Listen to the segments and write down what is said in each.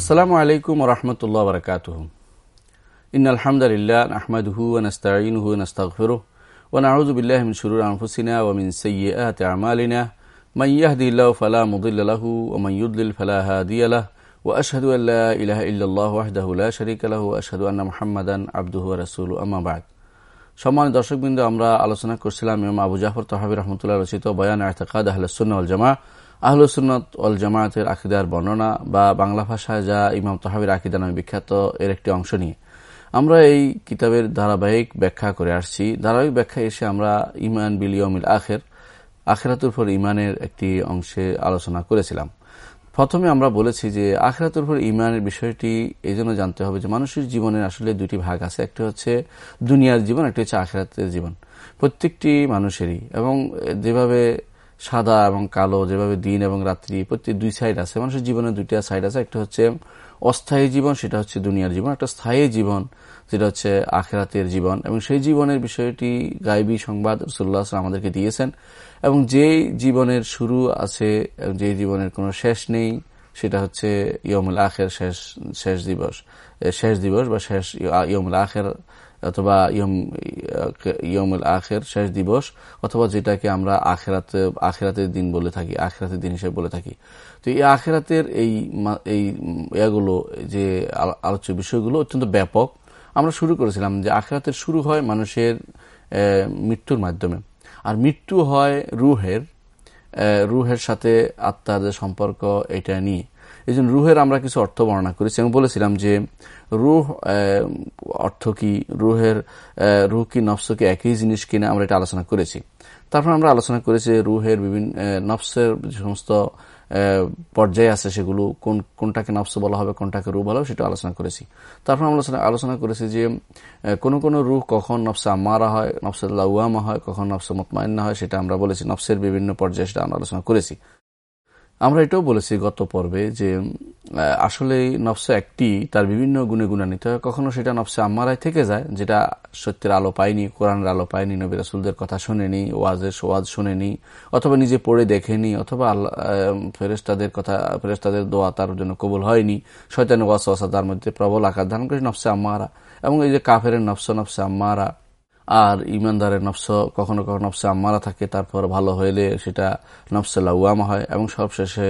السلام عليكم ورحمة الله وبركاته. إن الحمد لله نحمده ونستعينه ونستغفره ونعوذ بالله من شرور أنفسنا ومن سيئات أعمالنا. من يهدي الله فلا مضل له ومن يضلل فلا هادي له. وأشهد أن لا إله إلا الله وحده لا شريك له وأشهد أن محمدا عبده ورسوله. أما بعد. সম্মানিত দর্শকবৃন্দ আমরা আলোচনা করছিলাম ইমাম আবু জাফর তহাবি রহমতুল্লাহ রচিত বয়ান আহতাকাদ আহলসুন্না জামা আহলসুন্নত অল জামায়াতের আকিদার বর্ণনা বা বাংলা ভাষায় যা ইমাম তহাবির আকিদা নামে বিখ্যাত, এর একটি অংশ নিয়ে। আমরা এই কিতাবের ধারাবাহিক ব্যাখ্যা করে আসছি। ধারাবাহিক ব্যাখ্যা এসে আমরা ইমান বিলিয়মিল আখের আখেরাতুর পর ইমানের একটি অংশে আলোচনা করেছিলাম। প্রথমে আমরা বলেছি যে আখরাতুর পর ইমানের বিষয়টি এই জন্য জানতে হবে যে মানুষের জীবনের আসলে দুটি ভাগ আছে। একটি হচ্ছে দুনিয়ার জীবন, একটি হচ্ছে আখরাতের জীবন। প্রত্যেকটি মানুষেরই এবং যেভাবে সাদা এবং কালো, যেভাবে দিন এবং রাত্রি, প্রত্যেক দুই সাইড আছে। মানুষের জীবনের দুইটা সাইড আছে। একটা হচ্ছে অস্থায়ী জীবন, সেটা হচ্ছে দুনিয়ার জীবন। একটা স্থায়ী জীবন, যেটা হচ্ছে আখেরাতের জীবন। এবং সেই জীবনের বিষয়টি গাইবী সংবাদ রসুল্লাহ আমাদেরকে দিয়েছেন। এবং যে জীবনের শুরু আছে যে জীবনের কোনো শেষ নেই, সেটা হচ্ছে ইয়মুল আখের, শেষ শেষ দিবস শেষ দিবস বা শেষ ইয়মুল আখের অথবা ইয়ম, ইয়মুল আখের, শেষ দিবস, অথবা যেটাকে আমরা আখেরাতে, আখেরাতের দিন বলে থাকি, আখেরাতের দিন হিসেবে বলে থাকি। তো এই আখেরাতের এই এই ইয়াগুলো, যে আলোচ্য বিষয়গুলো অত্যন্ত ব্যাপক। আমরা শুরু করেছিলাম যে আখেরাতের শুরু হয় মানুষের মৃত্যুর মাধ্যমে। আর মৃত্যু হয় রুহের রুহের সাথে আত্মার সম্পর্ক এটা নিয়ে। এই জন্য রুহের আমরা কিছু অর্থ বর্ণনা করেছি। আমি বলেছিলাম যে রুহ অর্থ কি? রুহের রুহ কি নফস কি একই জিনিস কিনা আমরা এটা আলোচনা করেছি। তারপর আমরা আলোচনা করেছি রুহের বিভিন্ন নফসের যে সমস্ত পর্যায়ে আছে সেগুলো, কোন, কোনটাকে নফস বলা হবে, কোনটাকে রুহ বলা হবে সেটা আলোচনা করেছি। তারপর আলোচনা আলোচনা করেছি যে কোন কোন রুহ কখন নফসে আমারা হয়, নফসে লাউয়ামা হয়, কখন নফসে মতমাইন্না হয়, সেটা আমরা বলেছি। নফসের বিভিন্ন পর্যায়ে সেটা আমরা আলোচনা করেছি। আমরা এটাও বলেছি গত পর্বে যে আসলে নফসে একটি, তার বিভিন্ন গুণে গুণান্বিত। হয় কখনো সেটা নফসে আম্মারায় থেকে যায়, যেটা সত্যের আলো পায়নি, কোরআনের আলো পায়নি, নবী রাসুলদের কথা শুনেনি, ওয়াজের ওয়াজ শুনেনি, অথবা নিজে পড়ে দেখেনি, অথবা আল্লাহ ফেরেস্তাদের কথা ফেরেস্তাদের দোয়া তার জন্য কবুল হয়নি। শয়তানের ওয়াসা তার মধ্যে প্রবল আকার ধারণ করে নফসে আম্মারা। এবং এই যে কাফের নফস, নফসে আম্মারা আর ইমানদারের নফস, কখনো কখনো নফসে আম্মারা থাকে, তারপর ভালো হইলে সেটা নফসে লাউয়ামা হয় এবং সবশেষে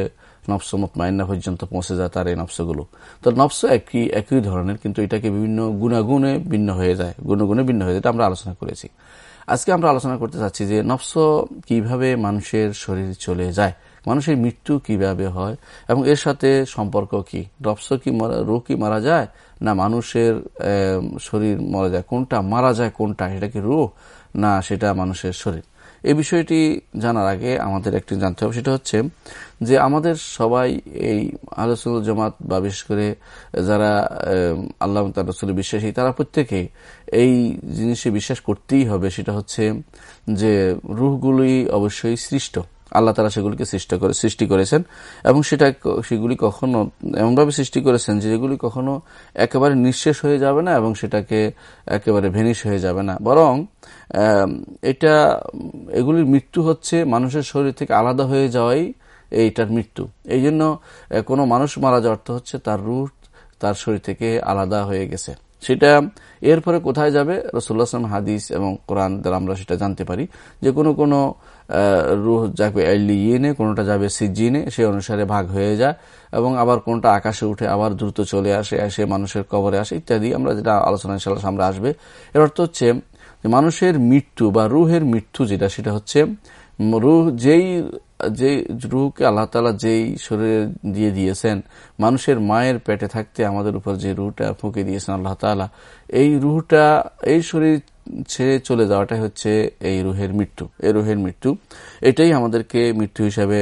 নফস মতমাইন্না পর্যন্ত পৌঁছে যায় তার এই নফসগুলো। তো নফস একই একই ধরনের, কিন্তু এটাকে বিভিন্ন গুণাগুণে ভিন্ন হয়ে যায়, গুণগুণে ভিন্ন হয়ে যায়, এটা আমরা আলোচনা করেছি। আজকে আমরা আলোচনা করতে চাচ্ছি যে নফস কীভাবে মানুষের শরীর চলে যায়। মানুষের মৃত্যু কীভাবে হয় এবং এর সাথে সম্পর্ক কি? নফস কি রোগ কি মারা যায়? না মানুষের শরীর মারা যায়? কোনটা মারা যায়, কোনটা? সেটা কি রোগ না, সেটা মানুষের শরীর। এই বিষয়টি জানার আগে আমাদের একটি জানতে হবে, সেটা হচ্ছে যে আমাদের সবাই এই আলোচনা জমাত বা বিশেষ করে যারা আল্লাহ রসুল বিশ্বাসী, তারা প্রত্যেকে এই জিনিসে বিশ্বাস করতেই হবে, সেটা হচ্ছে যে রুহগুলি অবশ্যই সৃষ্ট। আল্লাহ তারা সেগুলিকে সৃষ্টি করে সৃষ্টি করেছেন এবং সেটা সেগুলি কখনো এমনভাবে সৃষ্টি করেছেন যেগুলি কখনো একেবারে নিঃশেষ হয়ে যাবে না এবং সেটাকে একেবারে ভেনিশ হয়ে যাবে না। বরং এটা, এগুলির মৃত্যু হচ্ছে মানুষের শরীর থেকে আলাদা হয়ে যাওয়াই এইটার মৃত্যু। এই জন্য কোনো মানুষ মারা যাওয়ার অর্থ হচ্ছে তার রুট তার শরীর থেকে আলাদা হয়ে গেছে। সেটা এরপরে কোথায় যাবে? রসুল্লাহাম হাদিস এবং কোরআন দ্বারা আমরা সেটা জানতে পারি। যে কোনো কোনো রুহ যাবে এলিয়েনে কোনোটা যাবে সিজিনে, সেই অনুসারে ভাগ হয়ে যায় এবং আবার কোনটা আকাশে উঠে আবার দ্রুত চলে আসে, এসে মানুষের কবরে আসে ইত্যাদি। আমরা যেটা আলোচনা ইনশাল্লাহ সামনে আসবে। এর অর্থ হচ্ছে মানুষের মৃত্যু বা রুহের মৃত্যু যেটা, সেটা হচ্ছে রুহ যেই যে রুহকে আল্লাহ তালা যেই শরীরে দিয়ে দিয়েছেন, মানুষের মায়ের পেটে থাকতে আমাদের উপর যে রুহটা ফুঁকে দিয়েছেন আল্লাহ তালা এই রুহটা, এই শরীর ছেড়ে চলে যাওয়াটাই হচ্ছে এই রুহের মৃত্যু, এই রুহের মৃত্যু। এটাই আমাদেরকে মৃত্যু হিসাবে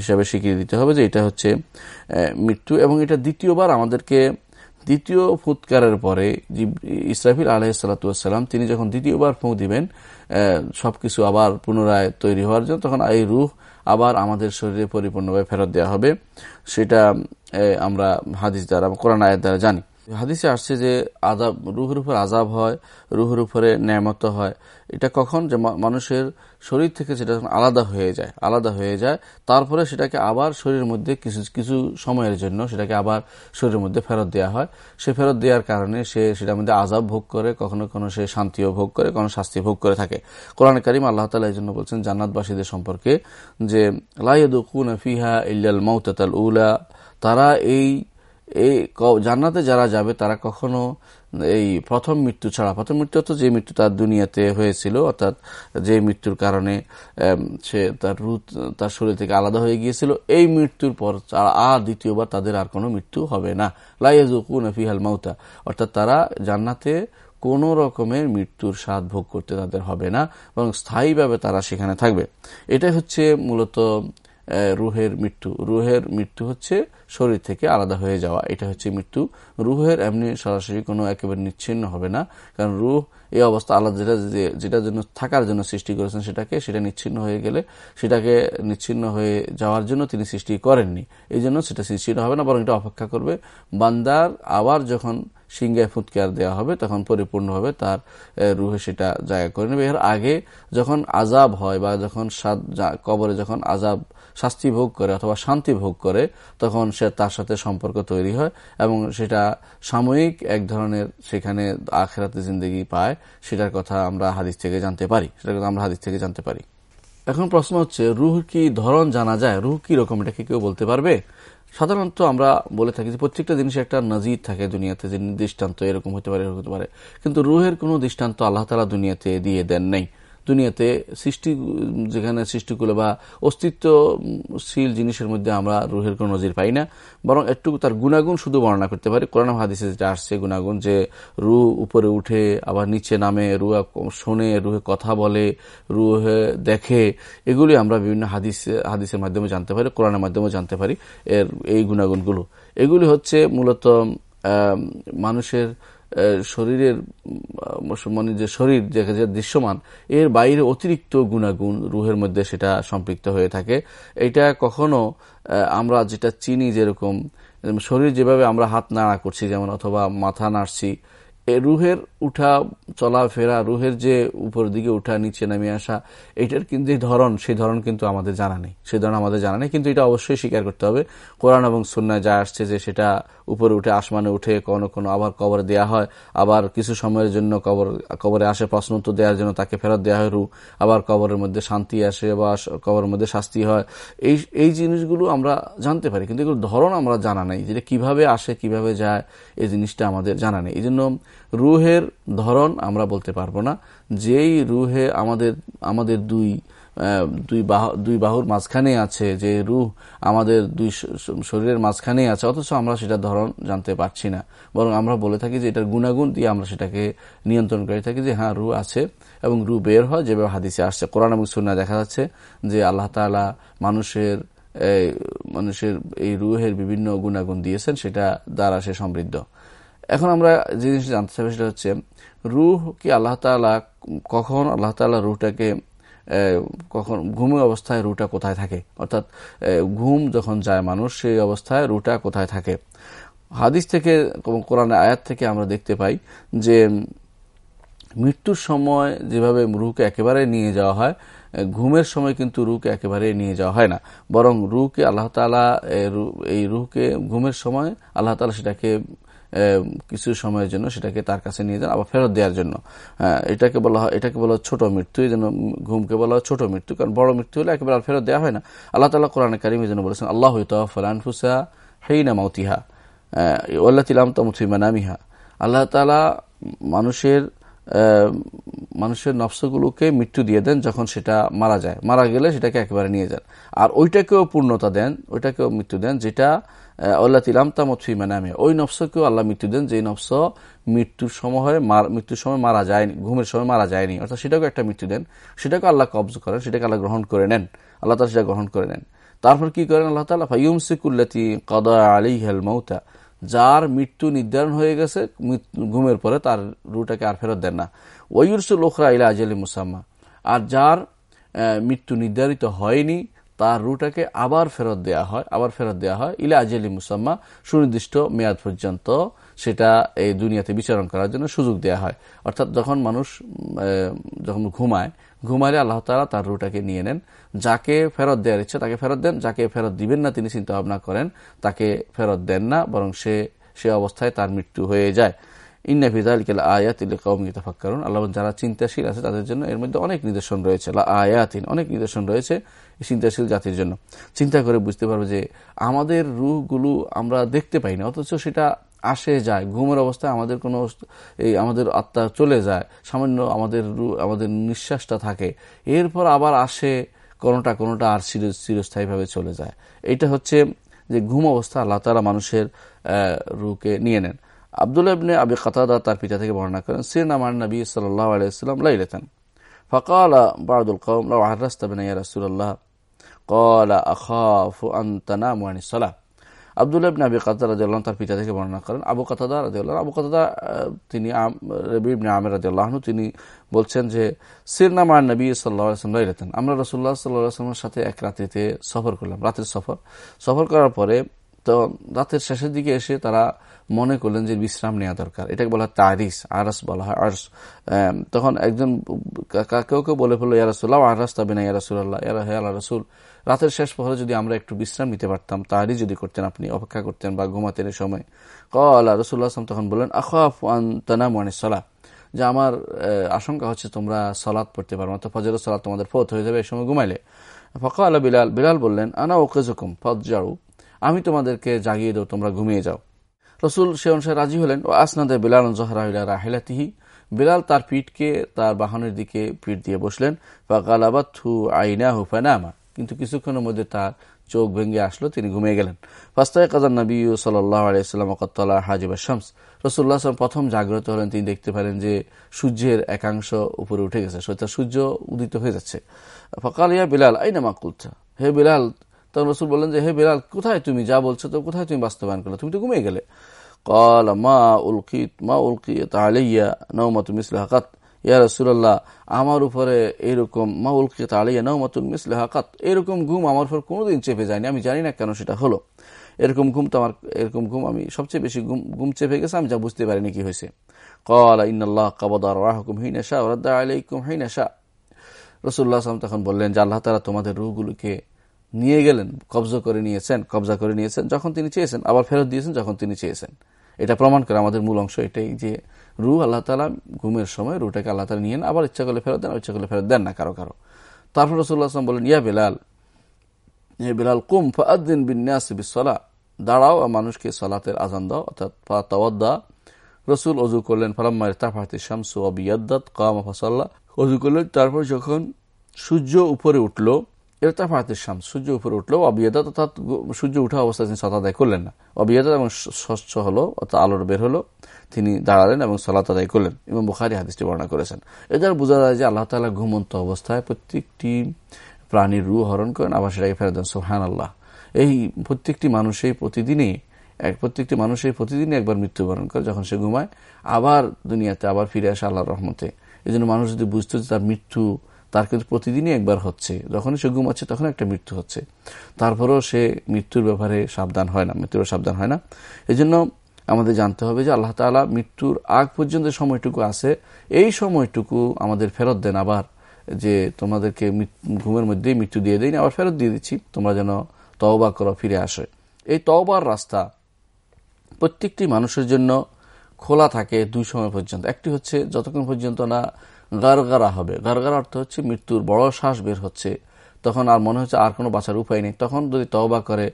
হিসাবে স্বীকৃতি দিতে হবে যে এটা হচ্ছে মৃত্যু এবং এটা দ্বিতীয়বার আমাদেরকে দ্বিতীয় ফুৎকারের পরে ইসরাফিল আলহিসাল্লাম তিনি যখন দ্বিতীয়বার ফুঁক দিবেন সবকিছু আবার পুনরায় তৈরি হওয়ার জন্য, তখন এই রুহ আবার আমাদের শরীরে পরিপূর্ণভাবে ফেরত দেওয়া হবে। সেটা আমরা হাদিস দ্বারা কোরআন আয়ের দ্বারা জানি। হাদিসে আসছে যে আজাব রুহের উপর আজাব হয়, রুহের উপরে ন্যামত হয়। এটা কখন? যে মানুষের শরীর থেকে সেটা আলাদা হয়ে যায়, আলাদা হয়ে যায়, তারপরে সেটাকে আবার শরীরের মধ্যে কিছু কিছু সময়ের জন্য সেটাকে আবার শরীরের মধ্যে ফেরত দেওয়া হয়। সে ফেরত দেওয়ার কারণে সে সেটার মধ্যে আজাব ভোগ করে, কখনো কখনো সে শান্তিও ভোগ করে, কখনো শাস্তি ভোগ করে থাকে। কোরআন করিম আল্লাহ তালা এই জন্য বলছেন জান্নাতবাসীদের সম্পর্কে যে লাইদুকুন ফিহা ইল্লাল মৌতাল উলা তারা এই এই জান্নাতে যারা যাবে, তারা কখনো এই প্রথম মৃত্যু ছাড়া, প্রথম মৃত্যু তো যে মৃত্যু তার দুনিয়াতে হয়েছিল, অর্থাৎ যে মৃত্যুর কারণে সে তার রুত, তার শরীর থেকে আলাদা হয়ে গিয়েছিল, এই মৃত্যুর পর আর দ্বিতীয়বার তাদের আর কোনো মৃত্যু হবে না। লাইয়াজুকুন ফিহাল মাউতা, অর্থাৎ তারা জান্নাতে কোন রকমের মৃত্যুর স্বাদ ভোগ করতে তাদের হবে না, বরং স্থায়ীভাবে তারা সেখানে থাকবে। এটাই হচ্ছে মূলত রুহের মৃত্যু। রুহের মৃত্যু হচ্ছে শরীর থেকে আলাদা হয়ে যাওয়া। এটা হচ্ছে মৃত্যু। রুহের এমনি সরাসরি কোনো একেবারে নিচ্ছিন্ন হবে না। কারণ রুহ এই অবস্থা আলাদা, যেটা যেটার জন্য থাকার জন্য সৃষ্টি করেছেন সেটাকে সেটা নিচ্ছিন্ন হয়ে গেলে সেটাকে নিচ্ছিন্ন হয়ে যাওয়ার জন্য তিনি সৃষ্টি করেননি। এই জন্য সেটা নিচ্ছিন্ন হবে না, বরং এটা অপেক্ষা করবে। বান্দার আবার যখন সিংহায় ফুৎকার দেওয়া হবে, তখন পরিপূর্ণভাবে তার রুহে সেটা জায়গা করে নেবে। এর আগে যখন আজাব হয় বা যখন কবরে যখন আজাব শাস্তি ভোগ করে অথবা শান্তি ভোগ করে, তখন সে তার সাথে সম্পর্ক তৈরি হয় এবং সেটা সাময়িক এক ধরনের সেখানে আখেরাতে জিন্দগি পায়, সেটার কথা আমরা হাদিস থেকে জানতে পারি। সেটার কথা আমরা হাদিস থেকে জানতে পারি। এখন প্রশ্ন হচ্ছে, রুহ কি ধরন জানা যায়? রুহ কি রকম? এটা কি কেউ বলতে পারবে? সাধারণত আমরা বলে থাকি যে প্রত্যেকটা জিনিসের একটা নজির থাকে দুনিয়াতে, যে দৃষ্টান্ত এরকম হতে পারে, এরকম হতে পারে। কিন্তু রুহের কোনো দৃষ্টান্ত আল্লাহ তালা দুনিয়াতে দিয়ে দেন নেই। দুনিয়াতে সৃষ্টি, যেখানে সৃষ্টিগুলো বা অস্তিত্বশীল জিনিসের মধ্যে আমরা রুহের কোনো নজির পাই না, বরং একটু তার গুণাগুণ শুধু বর্ণনা করতে পারি। কোরআন হাদিসে যেটা আসছে, গুণাগুণ যে রু উপরে উঠে, আবার নিচে নামে, রুহা শোনে, রুহে কথা বলে, রুহে দেখে, এগুলি আমরা বিভিন্ন হাদিস, হাদিসের মাধ্যমে জানতে পারি, কোরআনের মাধ্যমে জানতে পারি, এর এই গুণাগুণগুলো। এগুলি হচ্ছে মূলত মানুষের শরীরের মানে যে শরীর, যে দৃশ্যমান, এর বাইরে অতিরিক্ত গুণাগুণ রুহের মধ্যে সেটা সম্পৃক্ত হয়ে থাকে। এটা কখনো আমরা যেটা চিনি যেরকম, শরীর যেভাবে আমরা হাত নাড়া করছি, যেমন অথবা মাথা নাড়ছি রুহের উঠা চলাফেরা রুহের যে উপর দিকে উঠা, নিচে নামিয়ে আসা, এটার কিন্তু ধরন, সেই ধরন কিন্তু আমাদের জানা নেই। সেই ধরন আমাদের জানা নেই, কিন্তু এটা অবশ্যই স্বীকার করতে হবে। কোরআন এবং সুন্নায় যা আসছে যে সেটা উপরে উঠে, আসমানে উঠে, কোনো কোনো আবার কবর দেওয়া হয়, আবার কিছু সময়ের জন্য কবর, কবরে আসে, প্রশ্ন উত্তর দেওয়ার জন্য তাকে ফেরত দেওয়া হয়, রু, আবার কবরের মধ্যে শান্তি আসে বা কবরের মধ্যে শাস্তি হয়। এই এই জিনিসগুলো আমরা জানতে পারি, কিন্তু এগুলো ধরন আমরা জানা নেই যেটা কীভাবে আসে, কীভাবে যায়, এই জিনিসটা আমাদের জানা নেই। এই জন্য রুহের ধরন আমরা বলতে পারব না। যেই রুহে আমাদের আমাদের দুই দুই বাহু, দুই বাহুর মাঝখানে আছে, যে রুহ আমাদের দুই শরীরের মাঝখানে আছে, অথচ আমরা সেটা ধরন জানতে পারছি না। বরং আমরা বলে থাকি যে এটার গুণাগুণ দিয়ে আমরা সেটাকে নিয়ন্ত্রণ করে থাকি যে হ্যাঁ রু আছে এবং রু বের হয় যেভাবে হাদিসে আসছে। কোরআন এবং সুন্না দেখা যাচ্ছে যে আল্লাহ তালা মানুষের মানুষের এই রুহের বিভিন্ন গুণাগুণ দিয়েছেন, সেটা দ্বারা সে সমৃদ্ধ। এখন আমরা যে জিনিস জানতে চাই সেটা হচ্ছে, রুহ কি আল্লাহ তালা কখন আল্লাহ তালা রুহটাকে কখন ঘুমের অবস্থায় রুটা কোথায় থাকে? অর্থাৎ ঘুম যখন যায় মানুষ, সেই অবস্থায় রুটা কোথায় থাকে? হাদিস থেকে, কোরআন আয়াত থেকে আমরা দেখতে পাই যে, মৃত্যুর সময় যেভাবে রুহকে একেবারে নিয়ে যাওয়া হয় ঘুমের সময় কিন্তু রুহকে একেবারে নিয়ে যাওয়া হয় না। বরং রুহকে আল্লাহ তালা এই রুহকে ঘুমের সময় আল্লাহ তালা সেটাকে কিছু সময়ের জন্য সেটাকে তার কাছে নিয়ে যান, আবার ফেরত দেওয়ার জন্য। এটাকে বলা হয়, এটাকে বলা ছোট মৃত্যু, এই জন্য ঘুমকে বলা হয় ছোট মৃত্যু, কারণ বড় মৃত্যু হলে একেবারে ফেরত দেওয়া হয় না। আল্লাহ তালা কোরআন কারিম এই জন্য বলেছেন, আল্লাহ ফলানফুসা হেইনা মাউতিহা ওল্লা তিলাম তামুথিমানামিহা আল্লাহ তালা মানুষের মানুষের নফসগুলোকে মৃত্যু দিয়ে দেন যখন সেটা মারা যায়। মারা গেলে সেটাকে একেবারে নিয়ে যান। আর ওইটাকেও পূর্ণতা দেন, ওইটাকেও মৃত্যু দেন, যেটা আল্লাহ তিলাম তামৎফি মানে ওই নফসকেও আল্লাহ মৃত্যু দেন যে নফস মৃত্যুর সময় মৃত্যুর সময় মারা যায়নি, ঘুমের সময় মারা যায়নি। অর্থাৎ সেটাকে একটা মৃত্যু দেন। সেটাকে আল্লাহ কবজ করেন, সেটাকে আল্লাহ গ্রহণ করে নেন। আল্লাহ তালা সেটা গ্রহণ করে নেন। তারপর কি করেন আল্লাহ তালা ফাইম সিকুল্লাতি কদা আলী হেল মৌতা যার মৃত্যু নির্ধারণ হয়ে গেছে ঘুমের পরে তার রুটাকে আর ফেরত দেন না। ওয়ুরসুল লোখরা ইলা আজলি মুসাম্মা। আর যার মৃত্যু নির্ধারিত হয়নি তার রুটাকে আবার ফেরত দেয়া হয়, আবার ফেরত দেওয়া হয় ইলা আজলি মুসাম্মা, সুনির্দিষ্ট মেয়াদ পর্যন্ত সেটা এই দুনিয়াতে বিচারণ করার জন্য সুযোগ দেয়া হয়। অর্থাৎ যখন মানুষ যখন ঘুমায়, ঘুমাইলে আল্লাহ তালা তার রুটাকে নিয়ে নেন। যাকে ফেরত দেওয়ার ইচ্ছে তাকে ফেরত দেন, যাকে ফেরত দিবেন না তিনি চিন্তা ভাবনা করেন, তাকে ফেরত দেন না, বরং সে সে অবস্থায় তার মৃত্যু হয়ে যায়। ইন্না ফিজালিকাল আয়াত কৌমি তাফাক্কারুন আল্লাহ যারা চিন্তাশীল আছে, তাদের জন্য এর মধ্যে অনেক নিদর্শন রয়েছে। আয়াতিন অনেক নিদর্শন রয়েছে চিন্তাশীল জাতির জন্য। চিন্তা করে বুঝতে পারবে যে, আমাদের রুহগুলো আমরা দেখতে পাই না অথচ সেটা আসে যায়। ঘুমের অবস্থায় আমাদের কোনো এই আমাদের আত্মা চলে যায়। সামান্য আমাদের আমাদের নিঃশ্বাসটা থাকে। এরপর আবার আসে, কোনোটা কোনোটা আর চিরস্থায়ীভাবে চলে যায়। এটা হচ্ছে যে, ঘুম অবস্থা আল্লাহ তালা মানুষের রুকে নিয়ে নেন। আবদুল্লাহ ইবনে আবি কাতাদা তার পিতা থেকে বর্ণনা করেন সির নামান নবী সাল্লাহ আলাইসাল্লাম লাইলেতেন فقال بعض القوم لو عرست بنا يا رسول الله قال أخاف أن تنام عن الصلاة আবদুল্লাহ ইবনে আবি কাতাদা রাদিয়াল্লাহু তার পিতা থেকে বর্ণনা করেন আবু কাতাদা রাদিয়াল্লাহু আবু কাতাদা তিনি রবি ইবনে আমির রাদিয়াল্লাহু তিনি বলছেন যে সিরনা মা নবী সাল্লাল্লাহু আলাইহি ওয়াসাল্লাম রাইলাতেন আমরা রাসূলুল্লাহ সাল্লাল্লাহু আলাইহি ওয়াসাল্লামের সাথে এক রাতেতে সফর করলাম রাতের সফর সফর করার পরে তো রাতের শেষের দিকে এসে তারা মনে করলেন যে বিশ্রাম নেওয়া দরকার। এটাকে বলা হয় তারিস, আরস বলা হয়, আরস। তখন একজন কেউ কেউ বলে ফেলল ইয়ারসুল্লাহ আরস তবে না ইয়ারসুল্লাহ ইয়ার হে আল্লাহ রসুল। রাতের শেষ পরে যদি আমরা একটু বিশ্রাম নিতে পারতাম তারই যদি করতেন আপনি, অপেক্ষা করতেন বা ঘুমাতেন সময়। ক আল্লাহ রসুল্লাহ আসলাম তখন বললেন, আখাফ তানা মানে সলাহ। যে আমার আশঙ্কা হচ্ছে তোমরা সলাৎ পড়তে পারো তো ফজরের সলাৎ তোমাদের ফত হয়ে যাবে এই সময় ঘুমাইলে। ফকা আল্লাহ বিলাল বিলাল বললেন, আনা ওকে জুকুম ফত যাও আমি তোমাদেরকে জাগিয়ে দেবো, তোমরা ঘুমিয়ে যাও। রসুল সে অনুসারে রাজি হলেন। ও আসনাদে বিলাল জহরা রাহেলাতিহি। বিলাল তার পিঠকে তার বাহনের দিকে পিঠ দিয়ে বসলেন। বা গালাবাথু আইনা হুফানামা কিন্তু কিছুক্ষণের মধ্যে তার চোখ ভেঙে আসলো, তিনি ঘুমিয়ে গেলেন। ফাস্তায় কাজার নবী সাল্লাহ আলাইসাল্লাম কত্তলা হাজিবা শামস। রসুল্লাহ আসলাম প্রথম জাগ্রত হলেন, তিনি দেখতে পেলেন যে সূর্যের একাংশ উপরে উঠে গেছে। সূর্য উদিত হয়ে যাচ্ছে। ফকাল ইয়া বিলাল, আইনা মাকুলছা হে বিলাল তখন রসুল বললেন যে, হে বিলাল, কোথায় তুমি? যা বলছো তো কোথায় তুমি বাস্তবায়ন করলে? তুমি তো ঘুমিয়ে গেলে। কল মা উলকিত মা উলকিত আলাইয়া নৌমাতু মিসলে হাকাত ইয়া রসুল্লাহ আমার উপরে এরকম, মা উলকিত আলাইয়া নৌমাতু মিসলে হাকাত এরকম ঘুম আমার উপর কোনোদিন চেপে যায়নি, আমি জানি না কেন সেটা হলো। এরকম ঘুম তো আমার এরকম ঘুম আমি, সবচেয়ে বেশি ঘুম ঘুম চেপে গেছে, আমি যা বুঝতে পারিনি কি হয়েছে। কল ইন্নআল্লাহ কাবদার রাহকুম হিনাশা ওরাদ্দা আলাইকুম হিনাশা। রসুল্লাহ আসলাম তখন বললেন যে, আল্লাহ তালা তোমাদের রুহগুলোকে নিয়ে গেলেন, কবজা করে নিয়েছেন, কবজা করে নিয়েছেন, যখন তিনি চেয়েছেন, আবার ফেরত দিয়েছেন যখন তিনি চেয়েছেন। এটা প্রমাণ করে আমাদের মূল অংশ এটাই যে রু আল্লাহ তালা ঘুমের সময় রুটাকে আল্লাহ তালা নিয়ে আবার ইচ্ছা করলে ফেরত দেন ইচ্ছা করলে ফেরত দেন না কারও কারও। তারপর রসুল্লাহ আসলাম বলেন, ইয়া বেলাল ইয়া বেলাল, কুম ফাদ্দিন বিন্যাস বিসলা দাঁড়াও মানুষকে সলাতের আজান দাও, অর্থাৎ তাওয়াদ্দা রসুল অজু করলেন ফালাম্মার তাফাতে শামসু অবিয়াদ্দাত কামা ফসল্লা। অজু করলেন, তারপর যখন সূর্য উপরে উঠল ইরতাফাতের শাম, সূর্য উপরে উঠল অবিয়াদা অর্থাৎ সূর্য উঠা অবস্থায় তিনি সলাত আদায় করলেন না। অবিয়াদা এবং স্বচ্ছ হলো, অর্থাৎ আলোর বের হলো, তিনি দাঁড়ালেন এবং সলাত আদায় করলেন। এবং বুখারি হাদিসটি বর্ণনা করেছেন। এদের বোঝা যায় যে আল্লাহ তালা ঘুমন্ত অবস্থায় প্রত্যেকটি প্রাণীর রু হরণ করেন, আবার সেটাকে ফেরত দেন সোহান আল্লাহ এই প্রত্যেকটি মানুষই প্রতিদিনই এক, প্রত্যেকটি মানুষই প্রতিদিনই একবার মৃত্যুবরণ করে যখন সে ঘুমায়, আবার দুনিয়াতে আবার ফিরে আসে আল্লাহর রহমতে। এই মানুষ যদি বুঝতে তার মৃত্যু তার কিন্তু প্রতিদিনই একবার হচ্ছে। যখনই সে ঘুমাচ্ছে তখন একটা মৃত্যু হচ্ছে। তারপরেও সে মৃত্যুর ব্যাপারে সাবধান হয় না, মৃত্যুর সাবধান হয় না। এই জন্য আমাদের জানতে হবে যে আল্লাহ তালা মৃত্যুর আগ পর্যন্ত সময়টুকু আছে, এই সময়টুকু আমাদের ফেরত দেন আবার যে তোমাদেরকে ঘুমের মধ্যেই মৃত্যু দিয়ে দেয়নি, আবার ফেরত দিয়ে দিচ্ছি। তোমরা যেন তওবা করো, ফিরে আসে। এই তওবার রাস্তা প্রত্যেকটি মানুষের জন্য খোলা থাকে দুই সময় পর্যন্ত। একটি হচ্ছে যতক্ষণ পর্যন্ত না গারগারা হবে। গারগারা অর্থ হচ্ছে মৃত্যুর বড় শ্বাস বের হচ্ছে। তখন আর মনে হচ্ছে আর কোনো বাঁচার উপায় নেই। তখন যদি তওবা করে,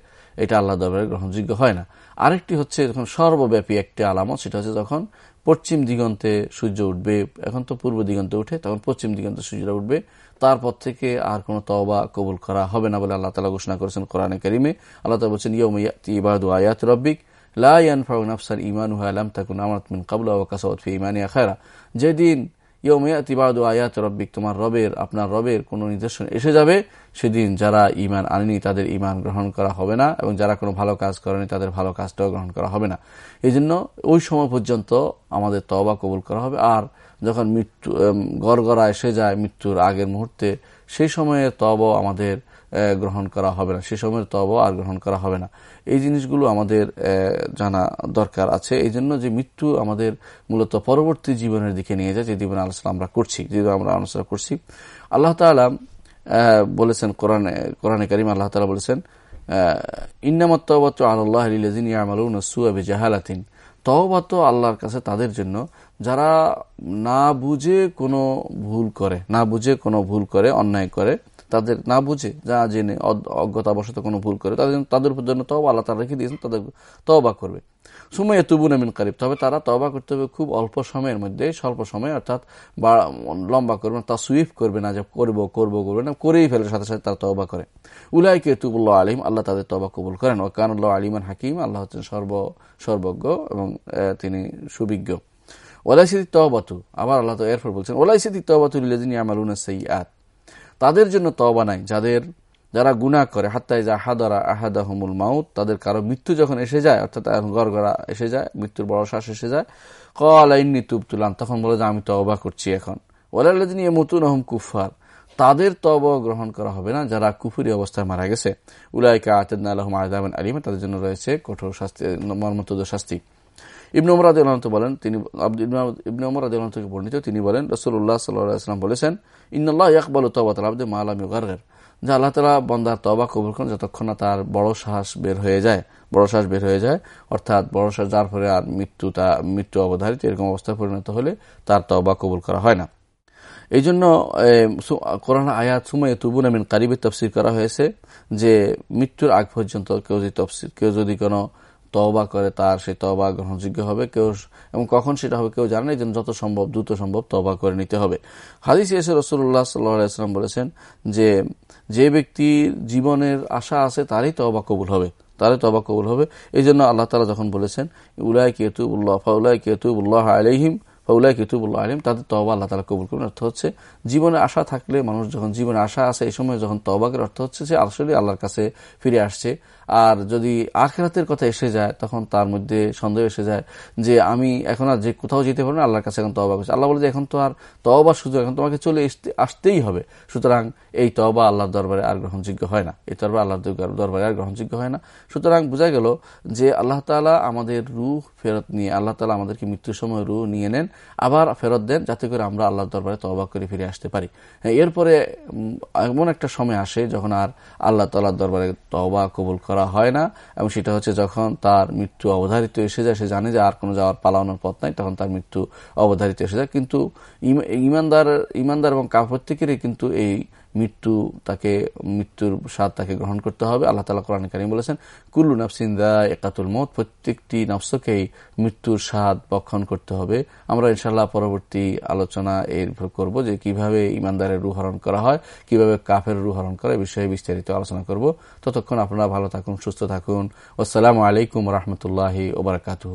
এটা আল্লাহ দরবারে গ্রহণযোগ্য হয় না। আরেকটি হচ্ছে যখন সর্বব্যাপী একটি আলামত, সেটা হচ্ছে যখন পশ্চিম দিগন্তে সূর্য উঠবে, এখন তো পূর্ব দিগন্তে উঠে, তখন পশ্চিম দিগন্তে সূর্যটা উঠবে। তারপর থেকে আর কোনো তওবা কবুল করা হবে না বলে আল্লাহ তালা ঘোষণা করেছেন কোরআনে করিমে। আল্লাহ তালা বলছেন ইবাদু আয়াত রব্বিক লা ইয়ানফাউ নাফসান ইমানুহা লাম তাকুন আমাত মিন কাবলা কাসাওয়াত ফি খায়রা। যেদিন ইয়মিয়াতিবাদ আয়াত রব্বিক, তোমার রবের, আপনার রবের কোনো নিদর্শন এসে যাবে সেদিন যারা ইমান আনেনি তাদের ইমান গ্রহণ করা হবে না এবং যারা কোনো ভালো কাজ করেনি তাদের ভালো কাজটাও গ্রহণ করা হবে না। এই জন্য ওই সময় পর্যন্ত আমাদের তবা কবুল করা হবে। আর যখন মৃত্যু গড়গড়া এসে যায় মৃত্যুর আগের মুহূর্তে, সেই সময়ে তব আমাদের গ্রহণ করা হবে না। সে সময়ের তবা আর গ্রহণ করা হবে না। এই জিনিসগুলো আমাদের জানা দরকার আছে। এই জন্য যে মৃত্যু আমাদের মূলত পরবর্তী জীবনের দিকে নিয়ে যায়, যে জীবনে আলোচনা আমরা করছি, যে আমরা আলোচনা করছি। আল্লাহ তালা বলেছেন কোরআনে কোরআনে করিম আল্লাহ তালা বলেছেন ইন্নামত আল্লাহ ইয়ামালুন সুয়াবি জাহালাতিন আল্লাহর কাছে তাদের জন্য। যারা না বুঝে কোনো ভুল করে, না বুঝে কোনো ভুল করে, অন্যায় করে তাদের না বুঝে, যা জেনে অজ্ঞতাবশত কোনো ভুল করে, তাদের তাদের উপর জন্য তবা আল্লাহ তারা রেখে দিয়েছেন, তাদের তবা করবে। সময় এতুবুন আমিন কারিব, তবে তারা তবা করতে হবে খুব অল্প সময়ের মধ্যে, স্বল্প সময়, অর্থাৎ বা, লম্বা করবে না তা সুইফ করবে না, যে করব করব, করবে না, করেই ফেলে, সাথে সাথে তারা তবা করে। উলাইকে এতুবুল্লাহ আলিম আল্লাহ তাদের তবা কবুল করেন। ও কানুল্লাহ আলিমান হাকিম, আল্লাহ হচ্ছেন সর্ব, সর্বজ্ঞ এবং তিনি সুবিজ্ঞ। ওলাইসিদি তবাতু আবার আল্লাহ তো এরপর বলছেন ওলাইসিদি তবাতু লিলাজিনী আমালুনা সৈয়াত তাদের জন্য তবা নাই। যাদের, যারা গুণা করে হাত্তাই যা হাদারা আহাদাহমুল মাউত, তাদের কারও মৃত্যু যখন এসে যায়, অর্থাৎ গড়গড়া এসে যায়, মৃত্যুর বড় শ্বাস এসে যায় কলাইন্নি তুব তুলান তখন বলে যে আমি তবা করছি এখন। ওলাল্লাদিনী মতুন আহম কুফার তাদের তব গ্রহণ করা হবে না, যারা কুফুরি অবস্থায় মারা গেছে। উলাইকা আতেদ আলহম আদামান আলিমে, তাদের জন্য রয়েছে কঠোর শাস্তি মর্মতদ শাস্তি। ইবন ওমর আদি বলেন, তিনি ইবন ওমর আদি থেকে বর্ণিত, তিনি বলেন রসুল্লাহ সাল্লাম বলেছেন ইন্নআল্লাহ ইয়াকবাল তবাত আব্দে মালাম ইউগারের যে আল্লাহ তালা বন্দার তবা কবুল করেন যতক্ষণ না তার বড় শ্বাস বের হয়ে যায়, বড় শ্বাস বের হয়ে যায়, অর্থাৎ বড় শ্বাস যার ফলে আর মৃত্যু তা, মৃত্যু অবধারিত এরকম অবস্থায় পরিণত হলে তার তবা কবুল করা হয় না। এই জন্য কোরআন আয়াত সুমাই তুবুন আমিন কারিবের তফসির করা হয়েছে যে, মৃত্যুর আগ পর্যন্ত কেউ যদি তফসির, কেউ যদি কোনো তবা করে তার সেই তবা গ্রহণযোগ্য হবে, কেউ এবং কখন সেটা হবে কেউ জানে যেন যত সম্ভব দ্রুত সম্ভব তবা করে নিতে হবে। হাদিস এসে রসুল্লাহ সাল্লাম বলেছেন যে যে ব্যক্তির জীবনের আশা আছে, তারই তবা কবুল হবে, তারই তবা কবুল হবে। এই জন্য আল্লাহ তালা যখন বলেছেন উল্লাহ কেতুবুল্লাহ ফাউল্লাহ কেতুবুল্লাহ আলহিম ফাউলাই কিতুবুল্লাহ আলিম তাদের তবা আল্লাহ তালা কবুল করবেন। অর্থ হচ্ছে, জীবনে আশা থাকলে মানুষ যখন, জীবনে আশা আছে, এই সময় যখন তবাকের অর্থ হচ্ছে যে আসলে আল্লাহর কাছে ফিরে আসছে। আর যদি আখেরাতের কথা এসে যায়, তখন তার মধ্যে সন্দেহ এসে যায় যে আমি এখন আর যে কোথাও যেতে পারব না, আল্লাহর কাছে এখন তবা করছি। আল্লাহ বলে যে এখন তো আর তবা সুযোগ, এখন তোমাকে চলে আসতেই হবে। সুতরাং এই তবা আল্লাহর দরবারে আর গ্রহণযোগ্য হয় না। এই তরবা আল্লাহর দরবারে আর গ্রহণযোগ্য হয় না। সুতরাং বোঝা গেল যে আল্লাহ তালা আমাদের রুহ ফেরত নিয়ে, আল্লাহ তালা আমাদেরকে মৃত্যুর সময় রুহ নিয়ে নেন, আবার ফেরত দেন, যাতে করে আমরা আল্লাহর দরবারে তবা করে ফিরে আসতে পারি। এরপরে এমন একটা সময় আসে যখন আর আল্লাহ তালার দরবারে তবা কবুল হয় না, এবং সেটা হচ্ছে যখন তার মৃত্যু অবধারিত এসে যায়, সে জানে যে আর কোনো যাওয়ার পালানোর পথ নাই, তখন তার মৃত্যু অবধারিত এসে যায়। কিন্তু ইমানদার ইমানদার এবং কাপড় থেকে কিন্তু এই মৃত্যু তাকে, মৃত্যুর স্বাদ তাকে গ্রহণ করতে হবে। আল্লাহ তালা কোরআন কারিম বলেছেন, কুল্লু নফসিন্দা একাতুল মত প্রত্যেকটি নফসকেই মৃত্যুর স্বাদ বক্ষণ করতে হবে। আমরা ইনশাল্লাহ পরবর্তী আলোচনা এর করব যে কীভাবে ইমানদারের রুহরণ করা হয়, কীভাবে কাফের রুহরণ করা বিষয়ে বিস্তারিত আলোচনা করব। ততক্ষণ আপনারা ভালো থাকুন, সুস্থ থাকুন। আসসালামু আলাইকুম রহমতুল্লাহ ওবরাকাতু